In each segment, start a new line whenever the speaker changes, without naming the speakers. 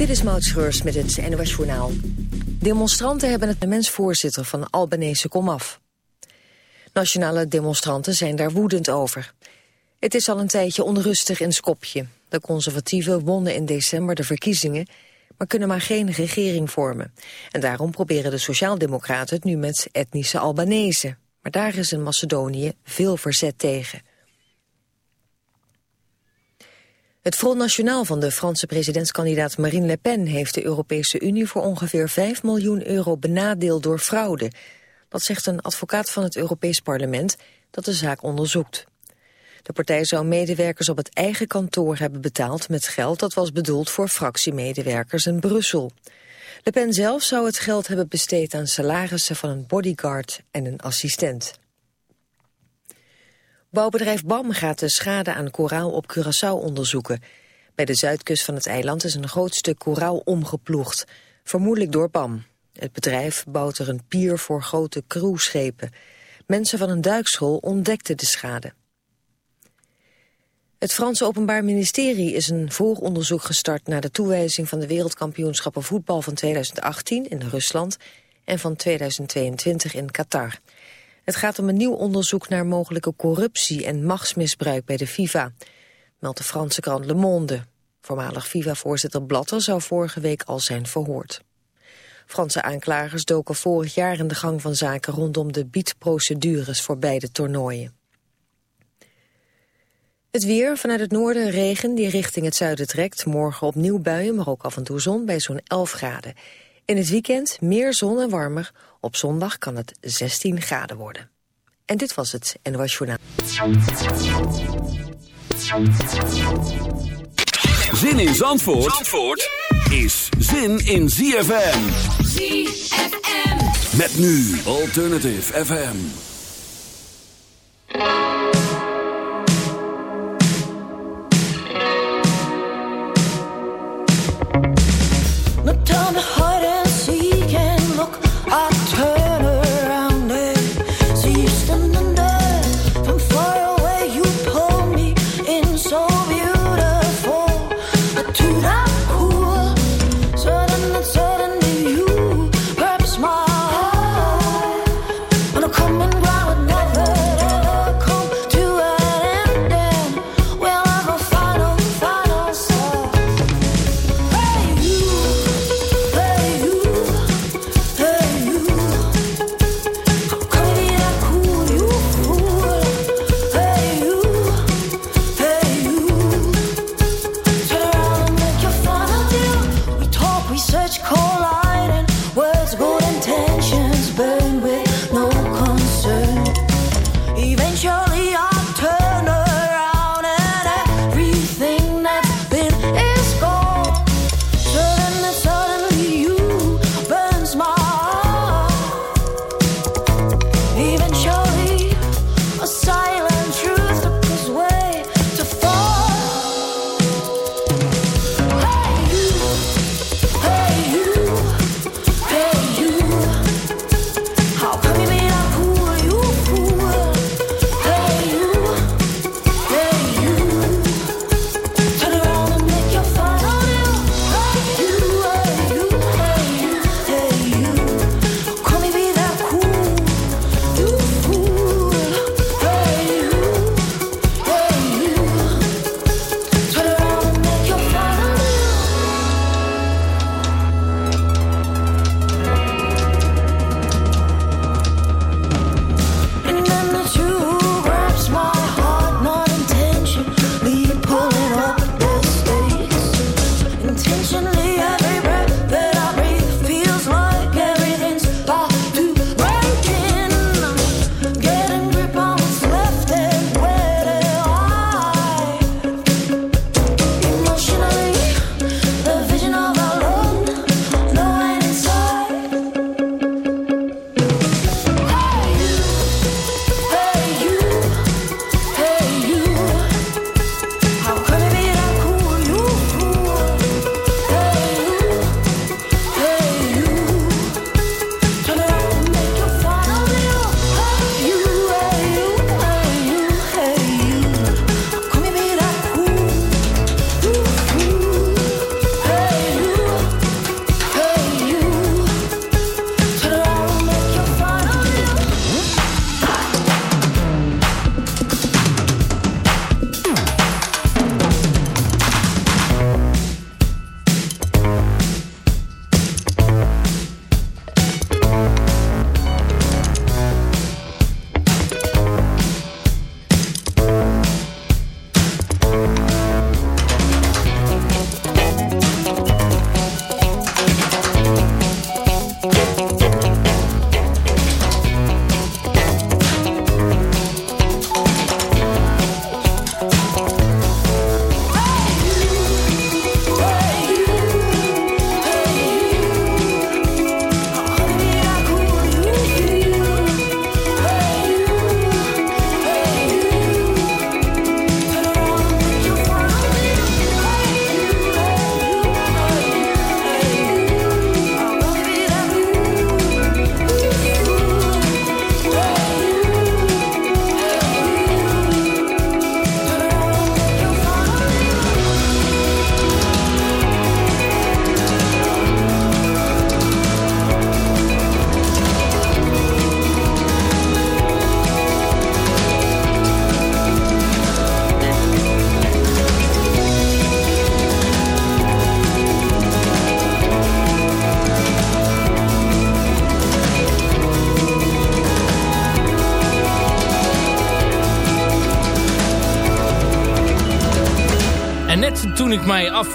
Dit is Maud Schreurs met het NOS Journaal. Demonstranten hebben het mensvoorzitter van Albanese komaf. Nationale demonstranten zijn daar woedend over. Het is al een tijdje onrustig in Skopje. De conservatieven wonnen in december de verkiezingen... maar kunnen maar geen regering vormen. En daarom proberen de sociaaldemocraten het nu met etnische Albanese. Maar daar is in Macedonië veel verzet tegen. Het Front National van de Franse presidentskandidaat Marine Le Pen heeft de Europese Unie voor ongeveer 5 miljoen euro benadeeld door fraude. Dat zegt een advocaat van het Europees Parlement dat de zaak onderzoekt. De partij zou medewerkers op het eigen kantoor hebben betaald met geld dat was bedoeld voor fractiemedewerkers in Brussel. Le Pen zelf zou het geld hebben besteed aan salarissen van een bodyguard en een assistent. Bouwbedrijf BAM gaat de schade aan koraal op Curaçao onderzoeken. Bij de zuidkust van het eiland is een groot stuk koraal omgeploegd, vermoedelijk door BAM. Het bedrijf bouwt er een pier voor grote cruiseschepen. Mensen van een duikschool ontdekten de schade. Het Franse Openbaar Ministerie is een vooronderzoek gestart... naar de toewijzing van de wereldkampioenschappen voetbal van 2018 in Rusland... en van 2022 in Qatar. Het gaat om een nieuw onderzoek naar mogelijke corruptie en machtsmisbruik bij de FIFA, meldt de Franse krant Le Monde. Voormalig FIFA-voorzitter Blatter zou vorige week al zijn verhoord. Franse aanklagers doken vorig jaar in de gang van zaken rondom de biedprocedures voor beide toernooien. Het weer, vanuit het noorden regen die richting het zuiden trekt. Morgen opnieuw buien, maar ook af en toe zon bij zo'n 11 graden. In het weekend meer zon en warmer. Op zondag kan het 16 graden worden. En dit was het NOS Journaal.
Zin in Zandvoort, Zandvoort is zin in ZFM.
ZFM.
Met nu Alternative FM.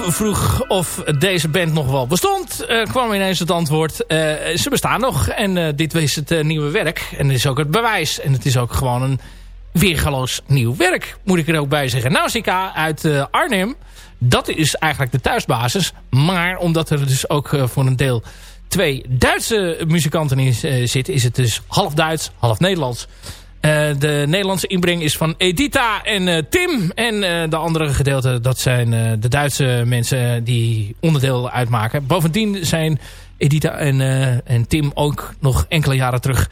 Afvroeg of deze band nog wel bestond, uh, kwam ineens het antwoord, uh, ze bestaan nog. En uh, dit is het nieuwe werk. En is ook het bewijs. En het is ook gewoon een weergaloos nieuw werk, moet ik er ook bij zeggen. Nausicaa uit Arnhem, dat is eigenlijk de thuisbasis. Maar omdat er dus ook voor een deel twee Duitse muzikanten in zitten, is het dus half Duits, half Nederlands. Uh, de Nederlandse inbreng is van Edita en uh, Tim. En uh, de andere gedeelte, dat zijn de Duitse mensen die onderdeel uitmaken. Bovendien zijn Edita en, en Tim ook nog enkele jaren terug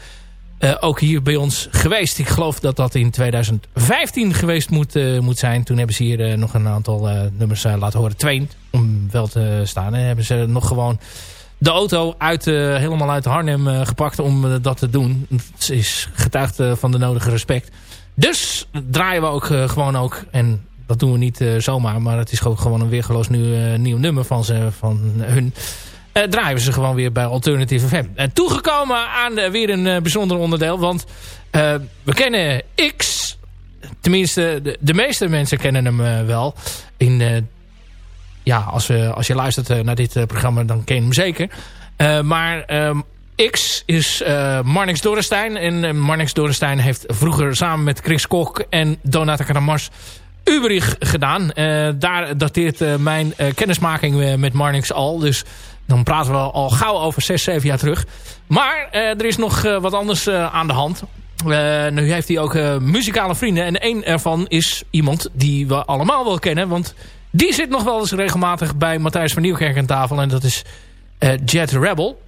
ook hier bij ons geweest. Ik geloof dat dat in 2015 geweest moet, moet zijn. Toen hebben ze hier nog een aantal nummers laten horen. Twee, om wel te staan. En hebben ze nog gewoon de auto uit, uh, helemaal uit Harnem uh, gepakt om uh, dat te doen. Het is getuigd van de nodige respect. Dus draaien we ook gewoon ook. En dat doen we niet zomaar. Maar het is ook gewoon een weergeloos nieuw, nieuw nummer van, ze, van hun. draaien we ze gewoon weer bij Alternative FM. En toegekomen aan weer een bijzonder onderdeel. Want we kennen X. Tenminste, de, de, meeste mensen kennen hem wel. In ja, als, we, als je luistert eh, naar dit eh, programma, dan ken je hem zeker. Eh, maar ehm, X is Marnix Dorenstein. En Marnix Dorenstein heeft vroeger samen met Chris Kok en Donata Kramars Uberich gedaan. daar dateert mijn kennismaking met Marnix al. Dus dan praten we al gauw over 6, 7 jaar terug. Maar er is nog wat anders aan de hand. nu heeft hij ook muzikale vrienden. En één ervan is iemand die we allemaal wel kennen. Want die zit nog wel eens regelmatig bij Matthijs van Nieuwkerk aan tafel. En dat is uh, Jet Rebel.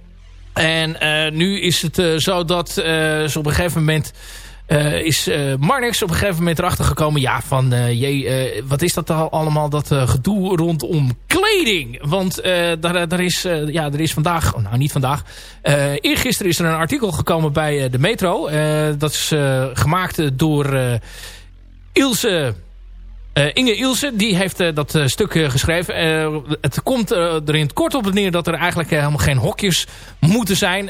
En uh, nu is het uh, zo dat ze op een gegeven moment... is Marnix op een gegeven moment erachter gekomen... ja, van jee, wat is dat allemaal, dat gedoe rondom kleding? Want daar, daar, is, ja, er is vandaag... Oh, nou, niet vandaag. eergisteren is er een artikel gekomen bij de Metro. dat is gemaakt door Ilse... Uh, Inge Ilse, die heeft uh, dat uh, stuk geschreven. het komt er in het kort op neer dat er eigenlijk helemaal geen hokjes moeten zijn.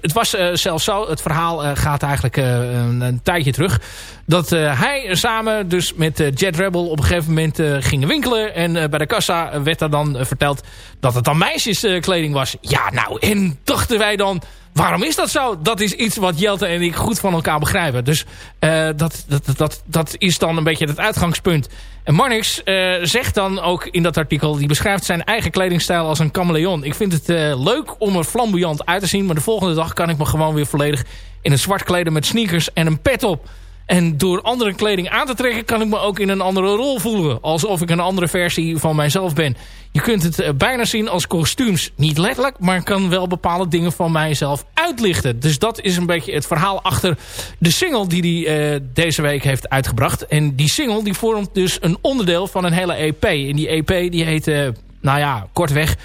het was zelfs zo, het verhaal gaat eigenlijk een, een, tijdje terug. Dat hij samen dus met Jet Rebel op een gegeven moment gingen winkelen. En bij de kassa werd er dan verteld dat het dan meisjeskleding was. Ja, nou, en dachten wij dan... Waarom is dat zo? Dat is iets wat Jelte en ik goed van elkaar begrijpen. Dus uh, dat, dat, dat, dat is dan een beetje het uitgangspunt. En Marnix uh, zegt dan ook in dat artikel... die beschrijft zijn eigen kledingstijl als een chameleon. Ik vind het uh, leuk om er flamboyant uit te zien... maar de volgende dag kan ik me gewoon weer volledig in een zwart kleden met sneakers en een pet op. En door andere kleding aan te trekken kan ik me ook in een andere rol voelen. Alsof ik een andere versie van mijzelf ben. Je kunt het eh, bijna zien als kostuums. Niet letterlijk, maar kan wel bepaalde dingen van mijzelf uitlichten. Dus dat is een beetje het verhaal achter de single die hij uh, deze week heeft uitgebracht. En die single die vormt dus een onderdeel van een hele EP. En die EP die heet, uh, nou ja, kortweg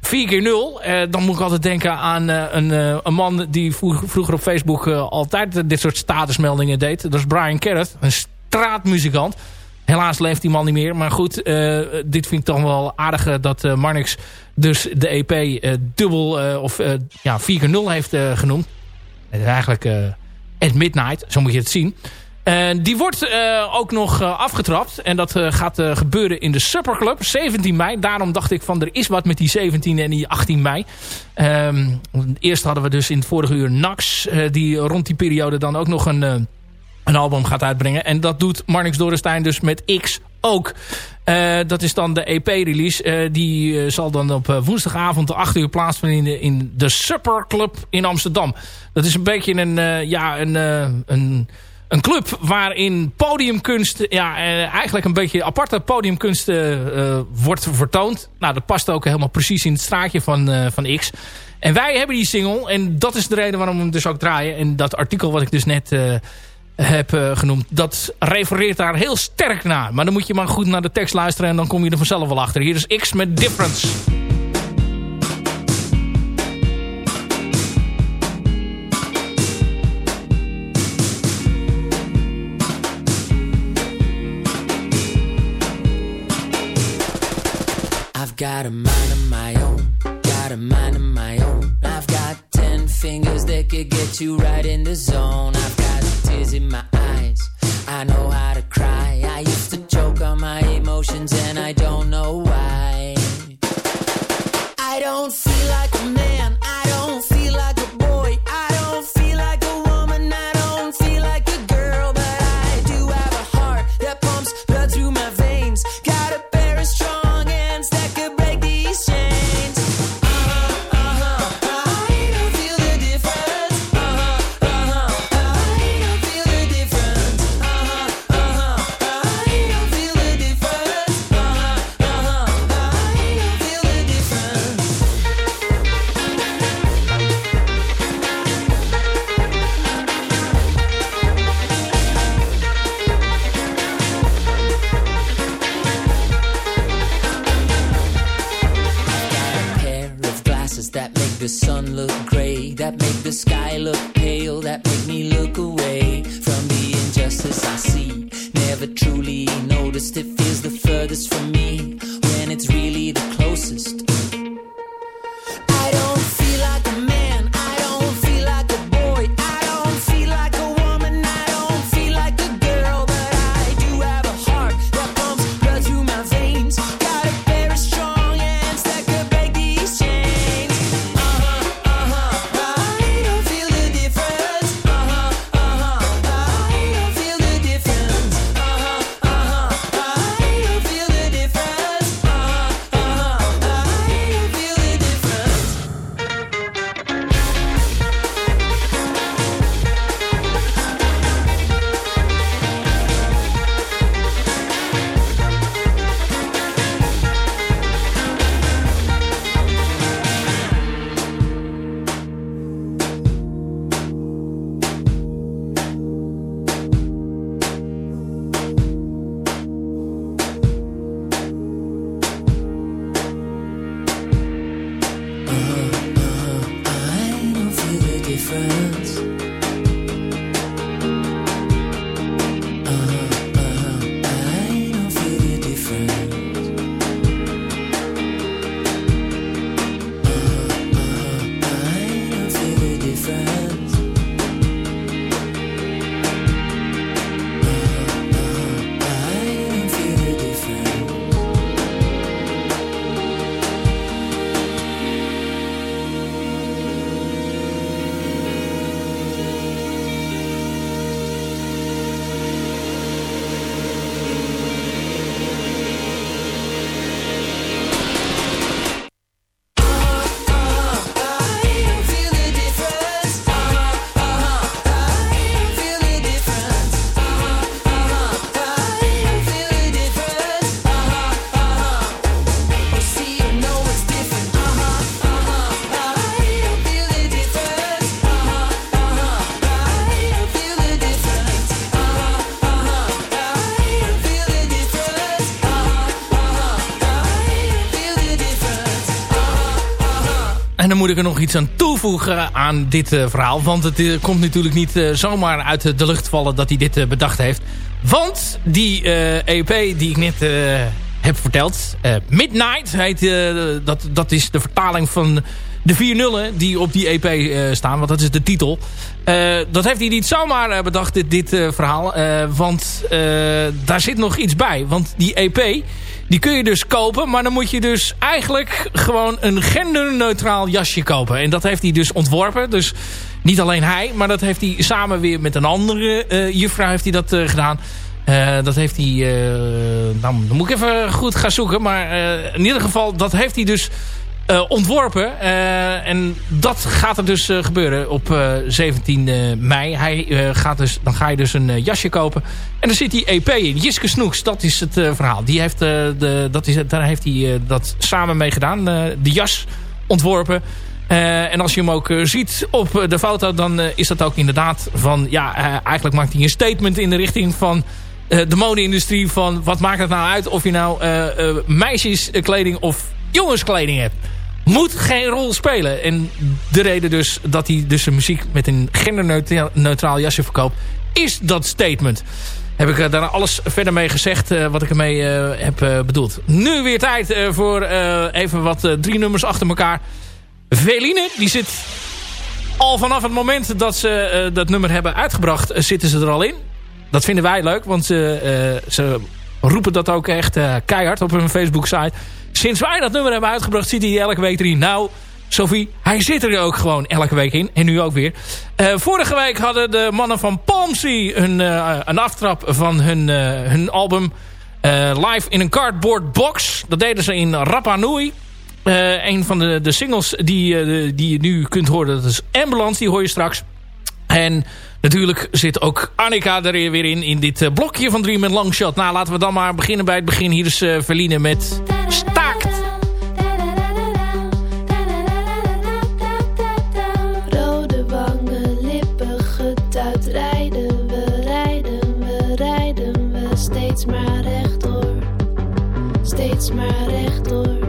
4 keer 0. Uh, dan moet ik altijd denken aan uh, een, uh, een man die vroeger op Facebook altijd dit soort statusmeldingen deed. Dat is Brian Carrot, een straatmuzikant. Helaas leeft die man niet meer. Maar goed, dit vind ik toch wel aardig dat Marnix dus de EP dubbel of ja, 4 keer 0 heeft genoemd. Het is eigenlijk at midnight, zo moet je het zien. Die wordt uh, ook nog uh, afgetrapt. En dat uh, gaat gebeuren in de Superclub. 17 mei. Daarom dacht ik van er is wat met die 17 en die 18 mei. Um, eerst hadden we dus in het vorige uur Nax. die rond die periode dan ook nog een, een album gaat uitbrengen. En dat doet Marnix Dorenstein dus met X ook. dat is dan de EP-release. die zal dan op woensdagavond de 8 uur plaatsvinden in de, Superclub in Amsterdam. Dat is een beetje een... ja, een, een een club waarin podiumkunst, ja, eh, eigenlijk een beetje aparte podiumkunst uh, wordt vertoond. Nou, dat past ook helemaal precies in het straatje van, van X. En wij hebben die single en dat is de reden waarom we hem dus ook draaien. En dat artikel wat ik dus net heb genoemd, dat refereert daar heel sterk naar. Maar dan moet je maar goed naar de tekst luisteren en dan kom je er vanzelf wel achter. Hier is X met Difference. Got a mind of my own, got a mind of my own. I've got ten fingers that could get you right in the zone. I've got tears in my moet ik er nog iets aan toevoegen aan dit uh, verhaal. Want het uh, komt natuurlijk niet uh, zomaar uit de lucht vallen dat hij dit bedacht heeft. Want die EP die ik net heb verteld, Midnight heet, dat, dat is de vertaling van de vier nullen die op die EP staan. Want dat is de titel. dat heeft hij niet zomaar bedacht, dit, dit verhaal. want daar zit nog iets bij. Want die EP die kun je dus kopen, maar dan moet je dus eigenlijk gewoon een genderneutraal jasje kopen. En dat heeft hij dus ontworpen. Dus niet alleen hij, maar dat heeft hij samen weer met een andere uh, juffrouw heeft hij dat uh, gedaan. Uh, dat heeft hij... nou, dan moet ik even goed gaan zoeken. Maar in ieder geval, dat heeft hij dus uh, ontworpen. Uh, en dat gaat er dus uh, gebeuren op 17 mei. Hij, gaat dus, dan ga je dus een jasje kopen. En dan zit die EP in. Jiske Snoeks, dat is het verhaal. Die heeft, de, dat is, daar heeft hij dat samen mee gedaan. de jas ontworpen. en als je hem ook ziet op de foto, dan is dat ook inderdaad van... Ja, eigenlijk maakt hij een statement in de richting van de mode-industrie. Van wat maakt het nou uit of je nou meisjeskleding of jongenskleding hebt moet geen rol spelen. En de reden dus dat hij dus zijn muziek met een genderneutraal jasje verkoopt... is dat statement. Heb ik eh, daar alles verder mee gezegd uh, wat ik ermee uh, heb bedoeld. Nu weer tijd voor even wat drie nummers achter elkaar. Veline, die zit al vanaf het moment dat ze dat nummer hebben uitgebracht... zitten ze er al in. Dat vinden wij leuk, want ze, ze roepen dat ook echt keihard op hun Facebook-site... sinds wij dat nummer hebben uitgebracht zit hij elke week erin. Nou, Sophie, hij zit er ook gewoon elke week in. En nu ook weer. Uh, vorige week hadden de mannen van Palmsy een, uh, een aftrap van hun, uh, hun album Live in een Cardboard Box. Dat deden ze in Rapa Nui. een van de, de singles die, die je nu kunt horen, dat is Ambulance. Die hoor je straks. En natuurlijk zit ook Annika er weer in, in dit blokje van Dream Longshot. Nou, laten we dan maar beginnen bij het begin. Hier is Verline met
maar rechtdoor, steeds maar rechtdoor.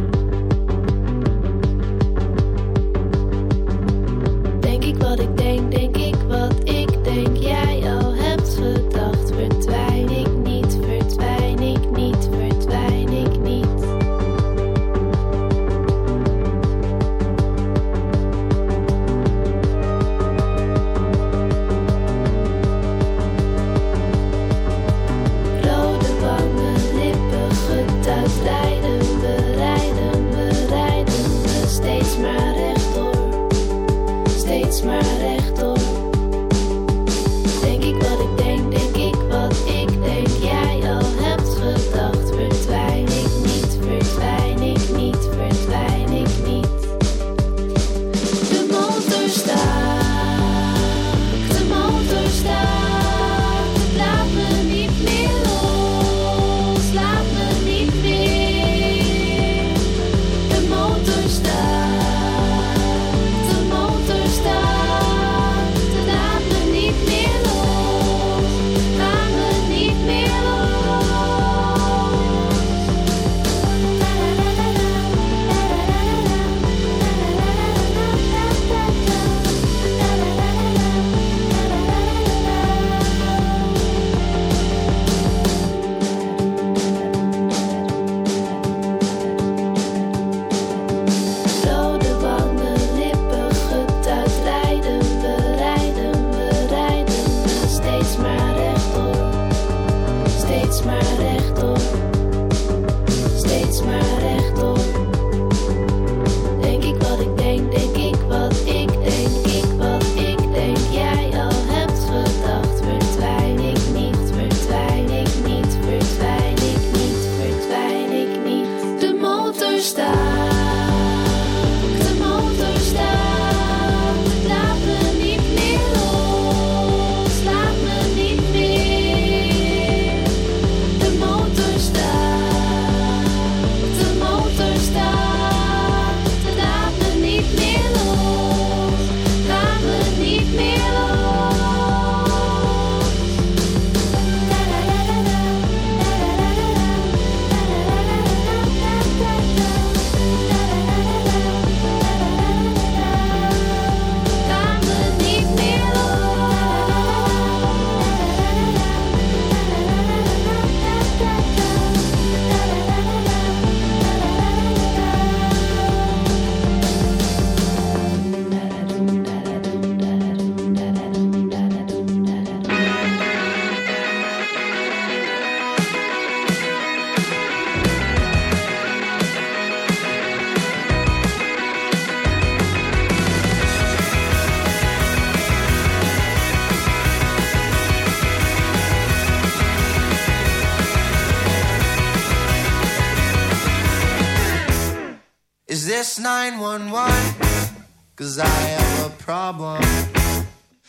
This 911? Cause I have a problem.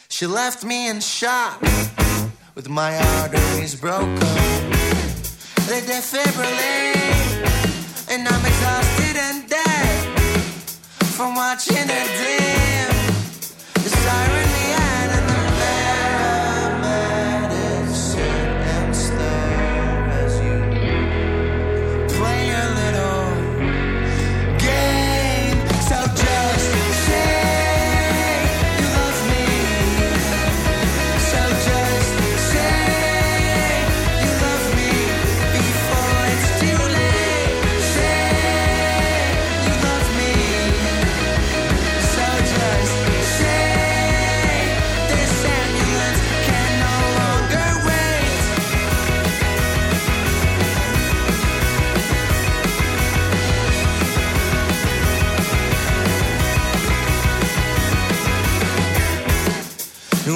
She left me in shock with my arteries broken. They defibrillate, and I'm exhausted and dead from watching her dim. The siren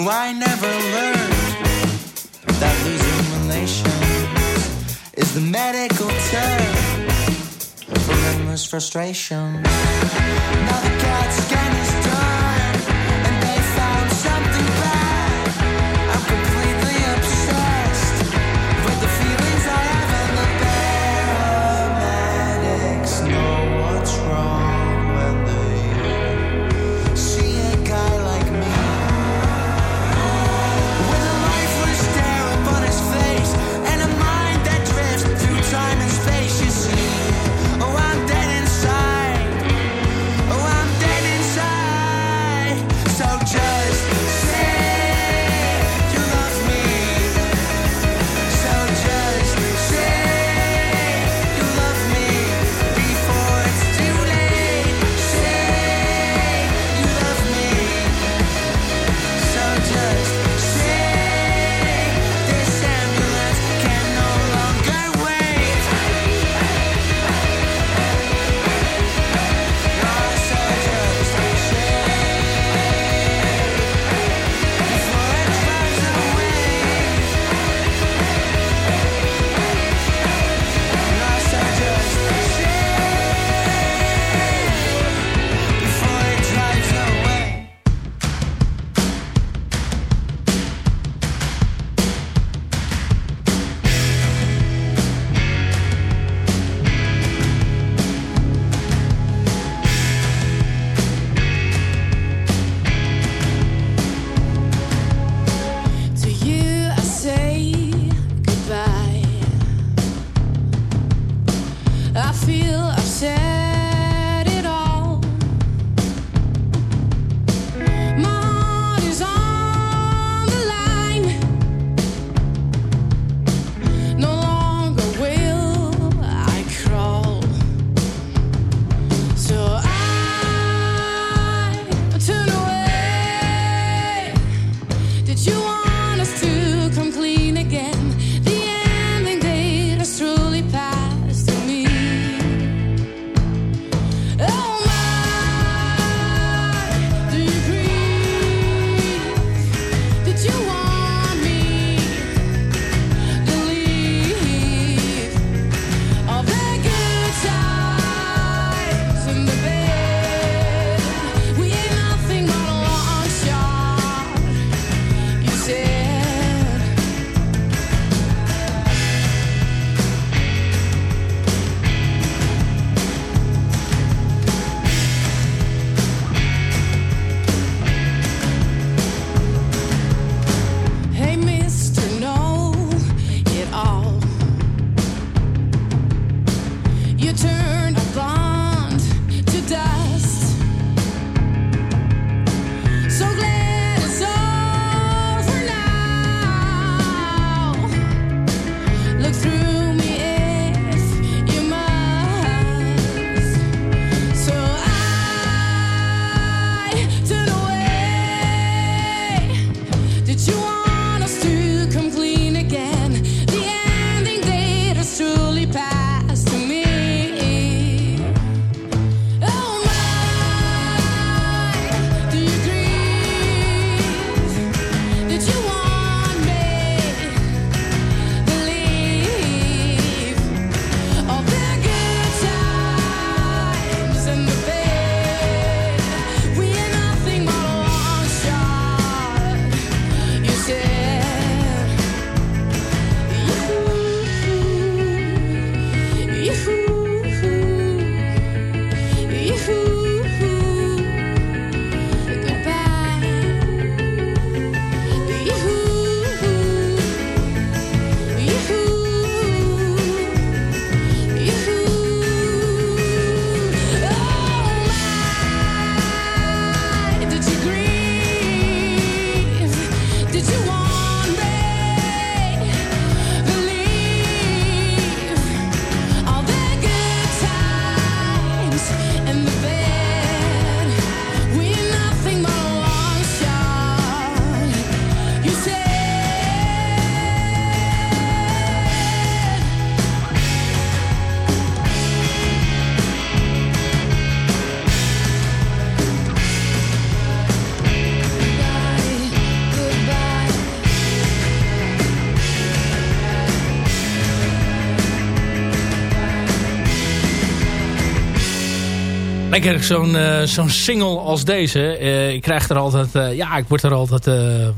I never learned that losing relations is the medical term for endless frustration. Now the cat's
lekker zo'n uh, zo'n single als deze. Uh, ik krijg er altijd, uh, ja, ik word er altijd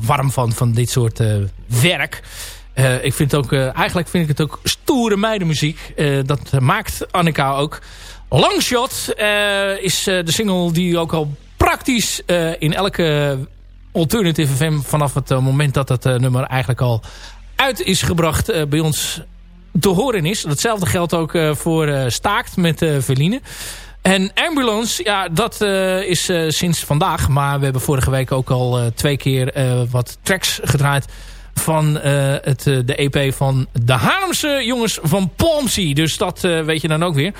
warm van, van dit soort werk. ik vind ook, eigenlijk vind ik het ook stoere meidenmuziek. dat maakt Annika ook. Longshot is de single die ook al praktisch in elke Alternative FM vanaf het moment dat het nummer eigenlijk al uit is gebracht bij ons te horen is. Datzelfde geldt ook voor Staakt met Verline. En Ambulance, ja, dat uh, is uh, sinds vandaag. Maar we hebben vorige week ook al uh, twee keer wat tracks gedraaid van het, de EP van de Haarlemse jongens van Palmsy. Dus dat weet je dan ook weer.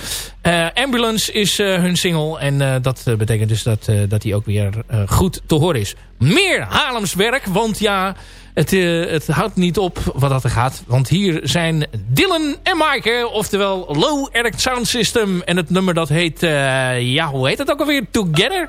Ambulance is hun single en dat betekent dus dat, dat die ook weer goed te horen is. Meer Haarlems werk, want ja... Het, het houdt niet op wat dat er gaat. Want hier zijn Dylan en Maaike. Oftewel Low Eric Sound System. En het nummer dat heet... Ja, hoe heet het ook alweer? Together?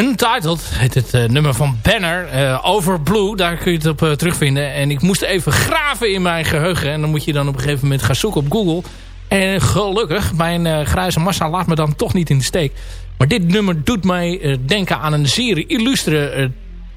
Untitled heet het eh, nummer van Banner. eh, over Blue, daar kun je het op eh, terugvinden. En ik moest even graven in mijn geheugen. En dan moet je dan op een gegeven moment gaan zoeken op Google. En gelukkig, mijn grijze massa laat me dan toch niet in de steek. Maar dit nummer doet mij denken aan een zeer illustre eh,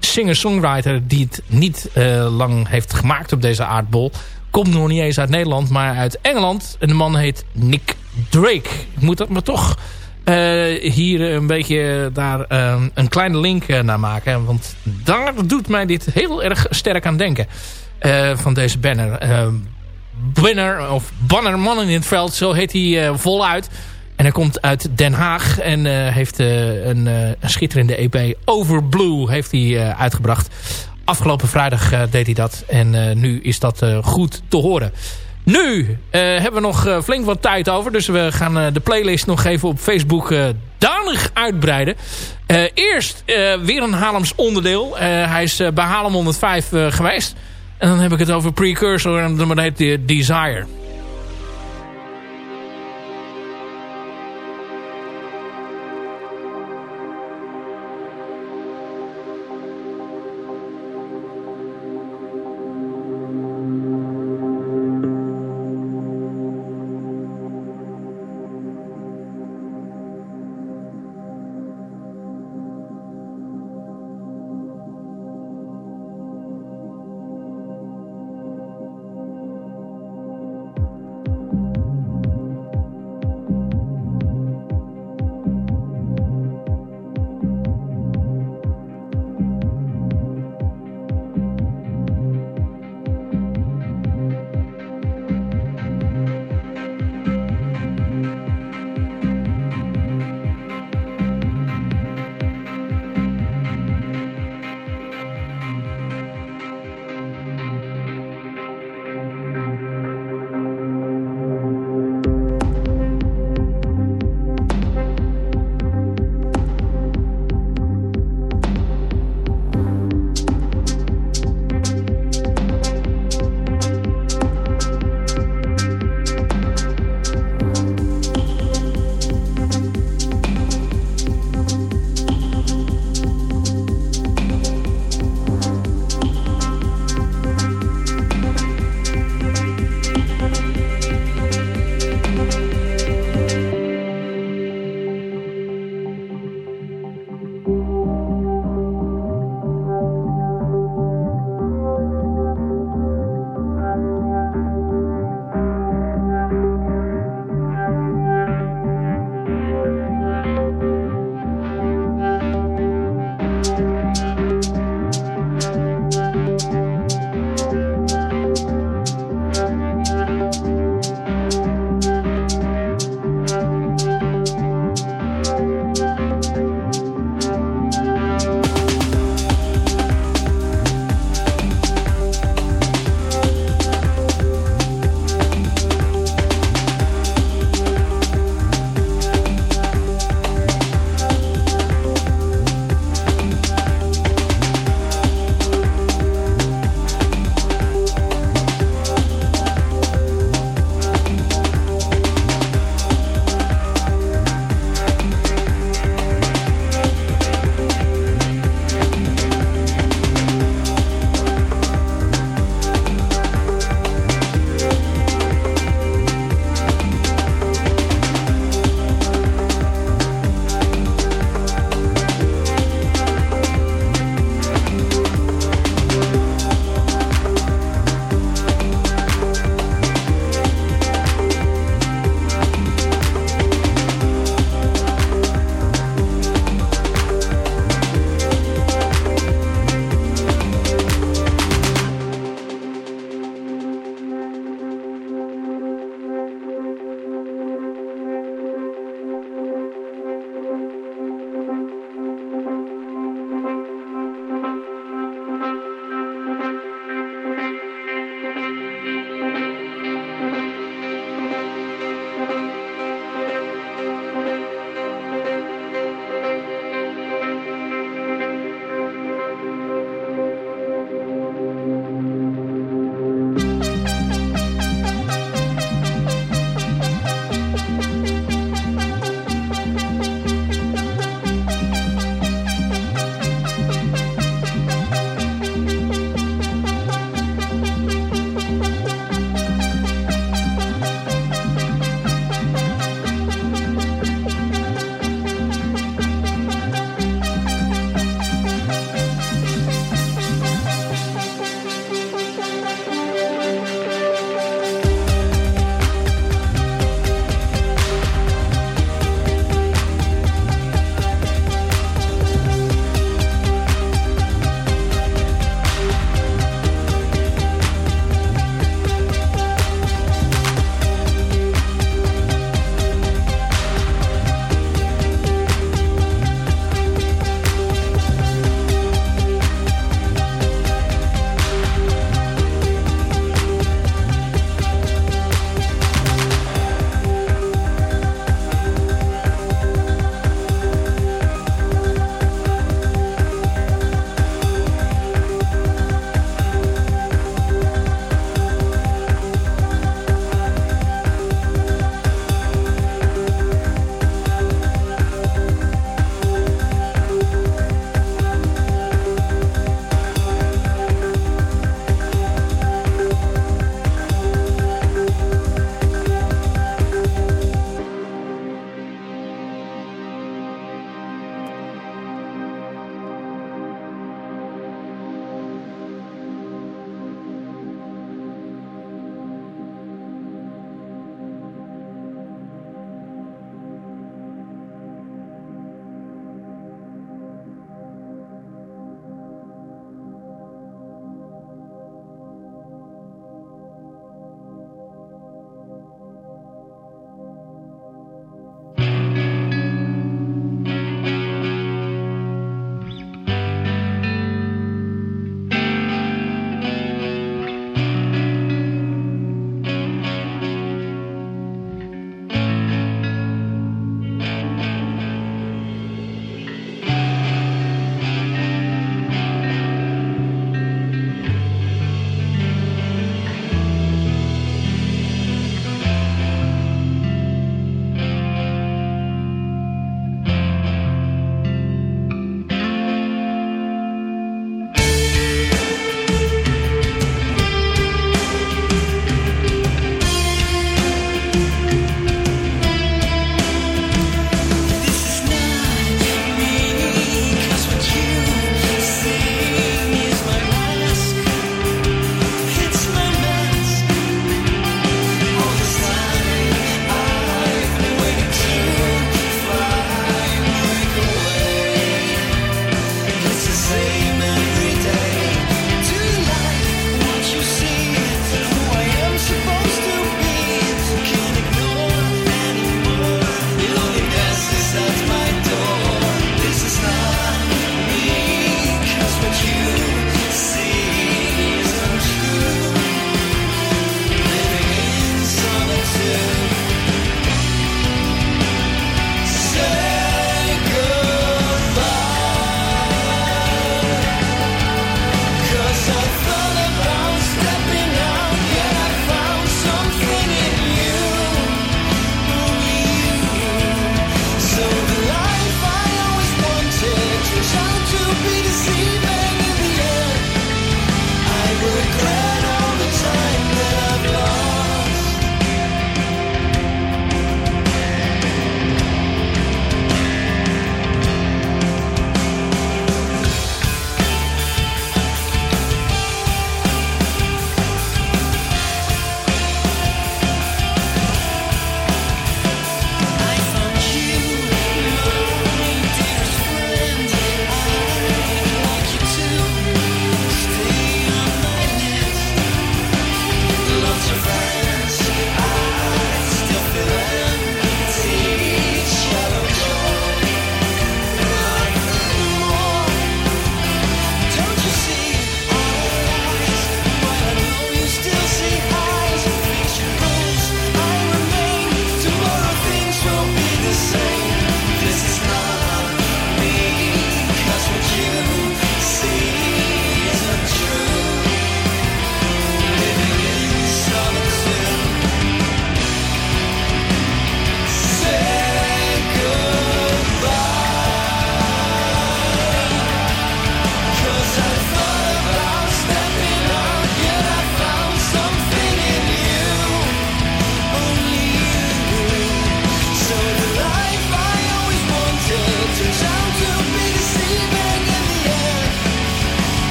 singer-songwriter... die het niet lang heeft gemaakt op deze aardbol. Komt nog niet eens uit Nederland, maar uit Engeland. En de man heet Nick Drake. Ik moet dat maar toch eh, hier een beetje daar eh, een kleine link eh, naar maken. Want daar doet mij dit heel erg sterk aan denken. van deze banner. Banner of Banner Man in het veld, zo heet hij voluit. En hij komt uit Den Haag en heeft een, een schitterende EP Over Blue heeft hij uitgebracht. Afgelopen vrijdag deed hij dat en nu is dat goed te horen. Nu eh, hebben we nog eh, flink wat tijd over. Dus we gaan eh, de playlist nog even op Facebook danig uitbreiden. Eerst weer een Haarlems onderdeel. Hij is bij Haarlem 105 eh, geweest. En dan heb ik het over Precursor en dan heet Desire.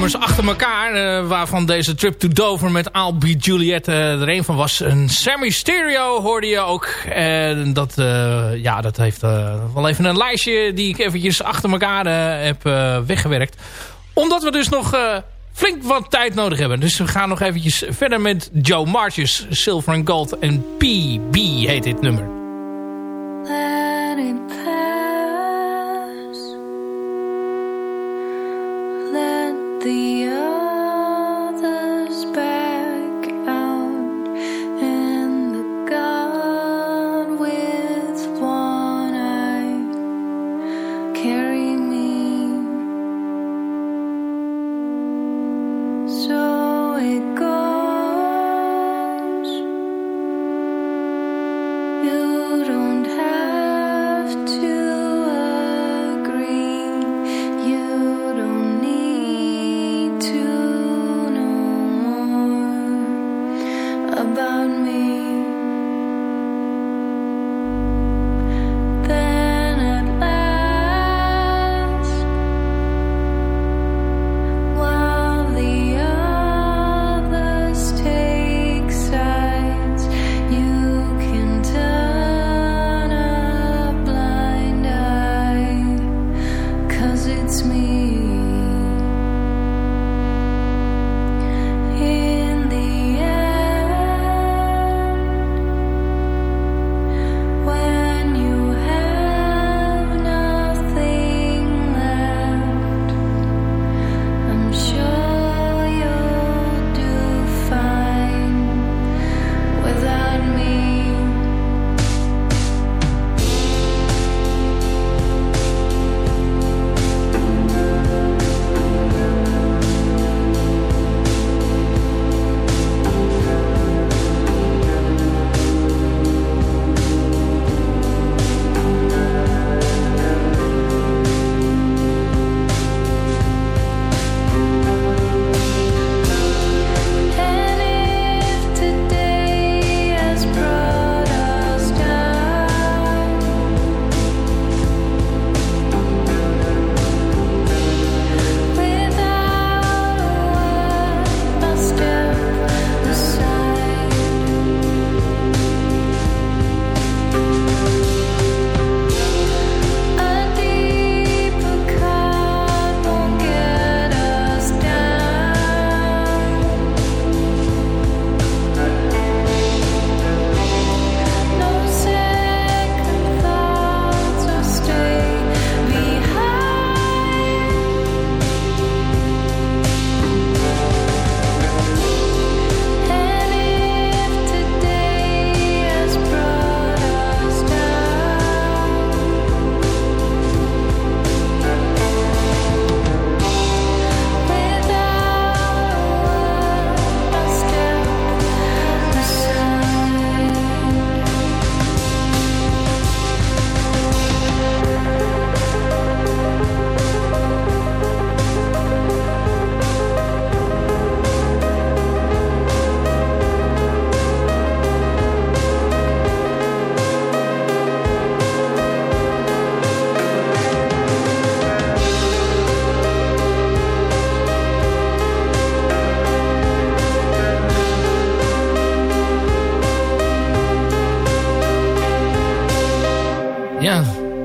Nummers achter elkaar. eh, waarvan deze Trip to Dover met I'll Be Juliet eh, er een van was. Een semi-stereo hoorde je ook. En dat, eh, ja, dat heeft wel even een lijstje die ik eventjes achter elkaar heb weggewerkt. Omdat we dus nog flink wat tijd nodig hebben. Dus we gaan nog eventjes verder met Joe Marches. Silver and Gold en PB heet dit nummer.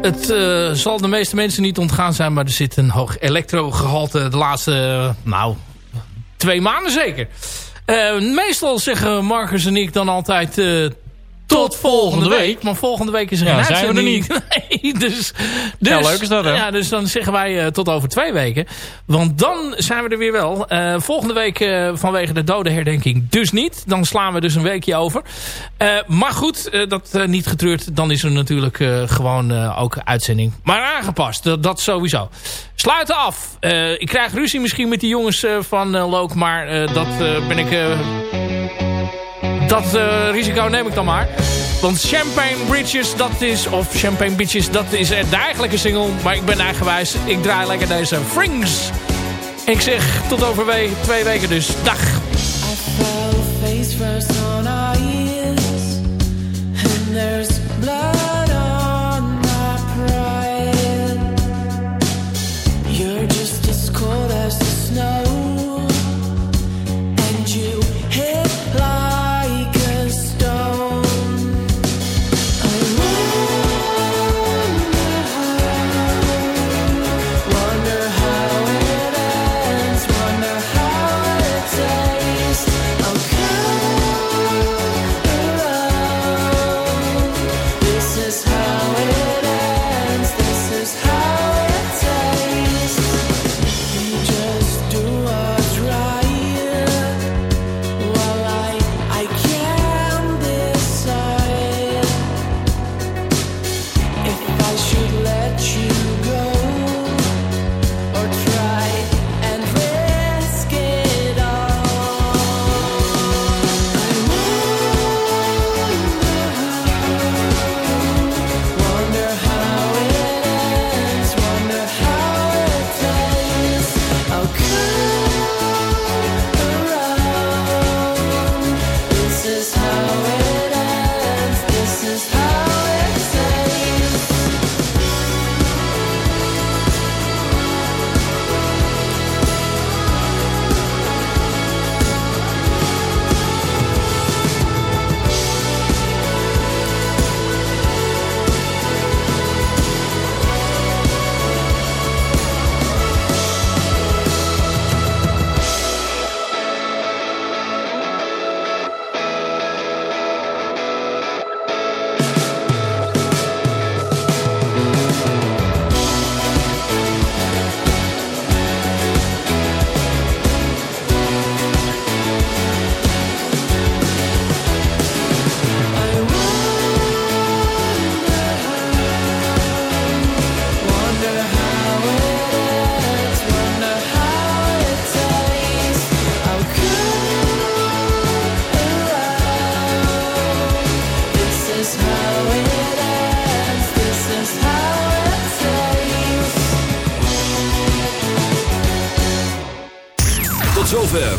Het eh, zal de meeste mensen niet ontgaan zijn... maar er zit een hoog elektrogehalte de laatste, eh, nou, twee maanden zeker. Eh, meestal zeggen Marcus en ik dan altijd... tot volgende week. Maar volgende week is er
Ja,
geen
zijn we er
uitzending. Nee, dus, dus,
Ja, leuk is dat, hè?
Ja, dus dan zeggen wij eh, tot over twee weken. Want dan zijn we er weer wel. Eh, volgende week eh, vanwege de dodenherdenking dus niet. Dan slaan we dus een weekje over. Maar goed, dat niet getreurd. Dan is er natuurlijk gewoon ook uitzending. Maar aangepast, dat, dat sowieso. Sluiten af. Ik krijg ruzie misschien met die jongens van Look. Maar dat ben ik... dat eh, risico neem ik dan maar. Want Champagne Bridges, dat is... Of Champagne Bitches, dat is de eigenlijke single. Maar ik ben eigenwijs. Ik draai lekker deze Frings. Ik zeg tot over we twee weken dus. Dag.